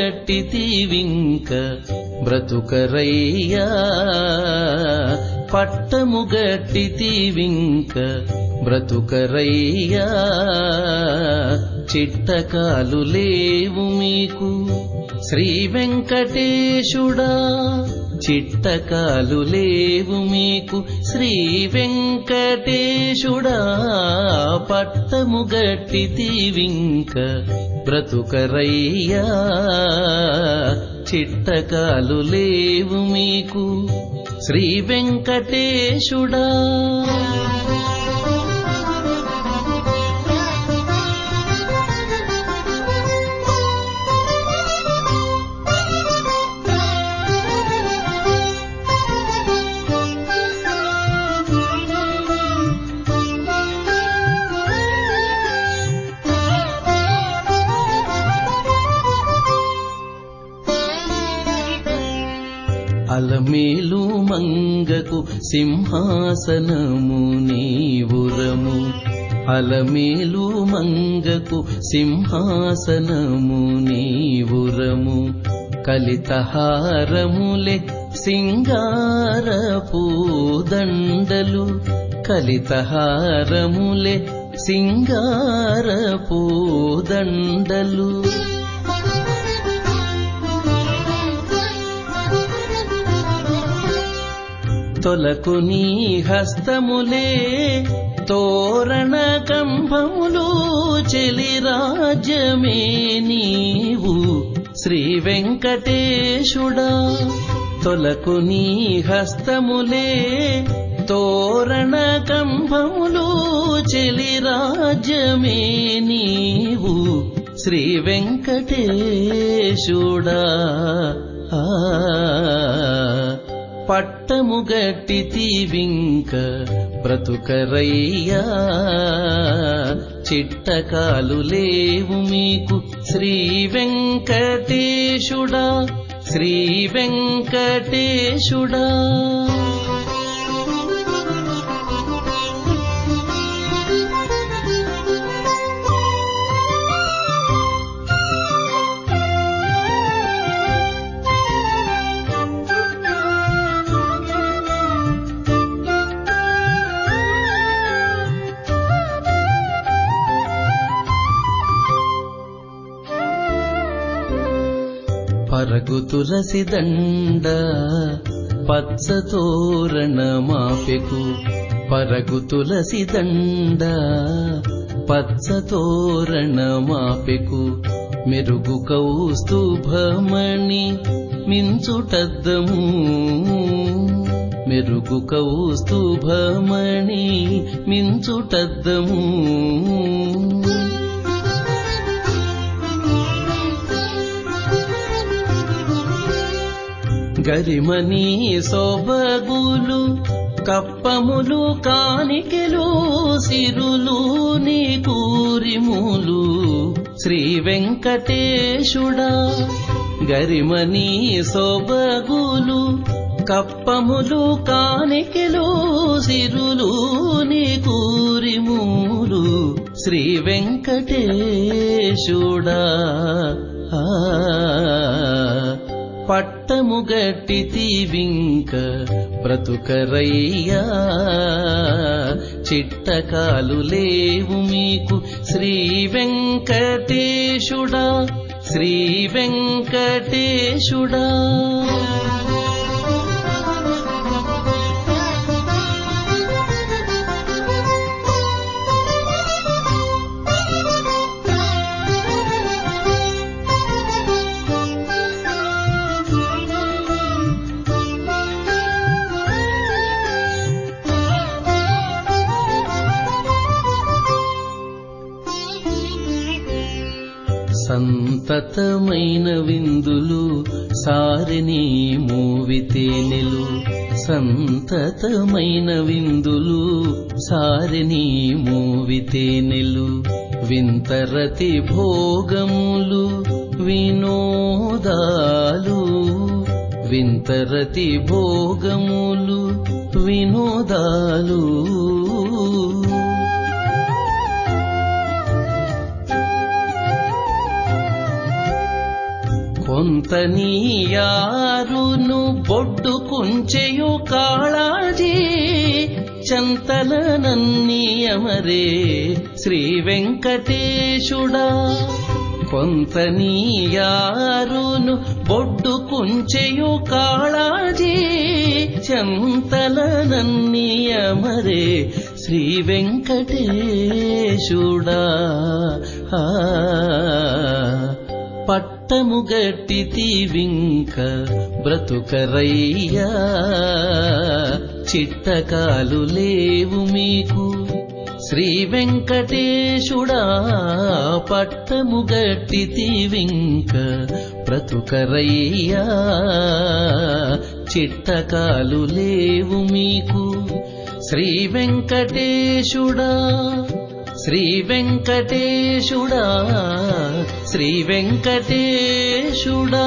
గట్టితీవింక బ్రతుకరయ్యా. పట్టముగట్టితివింక బ్రతుకరయ్యా. చిట్టకాలు లేవు మీకు. శ్రీ వెంకటేశుడా చిట్టకాలు లేవు మీకు. శ్రీ వెంకటేశుడా పట్టము గట్టి తీవింక బ్రతుకరయ్యా. చిట్టకాలు లేవు మీకు. శ్రీ వెంకటేశుడా. అలమేలు మంగకు సింహాసనము నీవురము అలమేలు మంగకు సింహాసనము నీవురము కలితహారములే సింగారపూదండలు కలితహారములే సింగారపూదండలు దండలు. తొలకు నీ హస్తములే తోరణ కంభములు చెలి రాజ్యమే నీవు. శ్రీ వెంకటేశుడా తొలకు నీ హస్తములే తోరణ కంభములు చెలి రాజ్యమే నీవు. శ్రీ వెంకటేశుడా ఆ పట్టము గట్టి తీవింక బ్రతుకరయ్యా. చిట్టకాలు లేవు మీకు శ్రీ వెంకటేశుడా. శ్రీ వెంకటేశుడా. పరగు తులసి దండ పచ్చ తోరణ మాపెకు. పరగు తులసి దండ పచ్చ తోరణ మాపెకు. మెరుగు కౌస్తుభమణి మించుటద్దము. మెరుగు కౌస్తుభమణి మించుటద్దము. గరిమని శోభగులు కప్పములు కానికెలు సిరులు నీ కూరిములు. శ్రీ వెంకటేశుడా గరిమని శోభగులు కప్పములు కానికెలు సిరులు నీ కూరిములు. శ్రీ వెంకటేశుడా ఆ పట్టము గట్టితివింక బ్రతుకరయ్యా చిట్టకాలు లేవు మీకు శ్రీ వెంకటేశుడా శ్రీ వెంకటేశుడా. సంతతమైన విందులు సారిని మూవితేనెలు సంతతమైన విందులు సారిని మూవితేనెలు వింతరతి భోగములు వినోదాలు. వింతరతి భోగములు వినోదాలు. కొంత నీయారును బొడ్డు కుంచెయు కాళాజీ చంతల నన్నీయమరే శ్రీ వెంకటేశుడా కొంత బొడ్డు కుంచెయు కాళాజీ చంతల నన్నీయమరే శ్రీ వెంకటేశుడా ఆ పట్టము గట్టితివింక బ్రతుకరయ్యా చిట్టకాలు లేవు మీకు. శ్రీ వెంకటేశుడా పట్టము గట్టితివింక బ్రతుకరయ్యా చిట్టకాలు లేవు మీకు. శ్రీ వెంకటేశుడా శ్రీ వెంకటేశుడా శ్రీ వెంకటేశుడా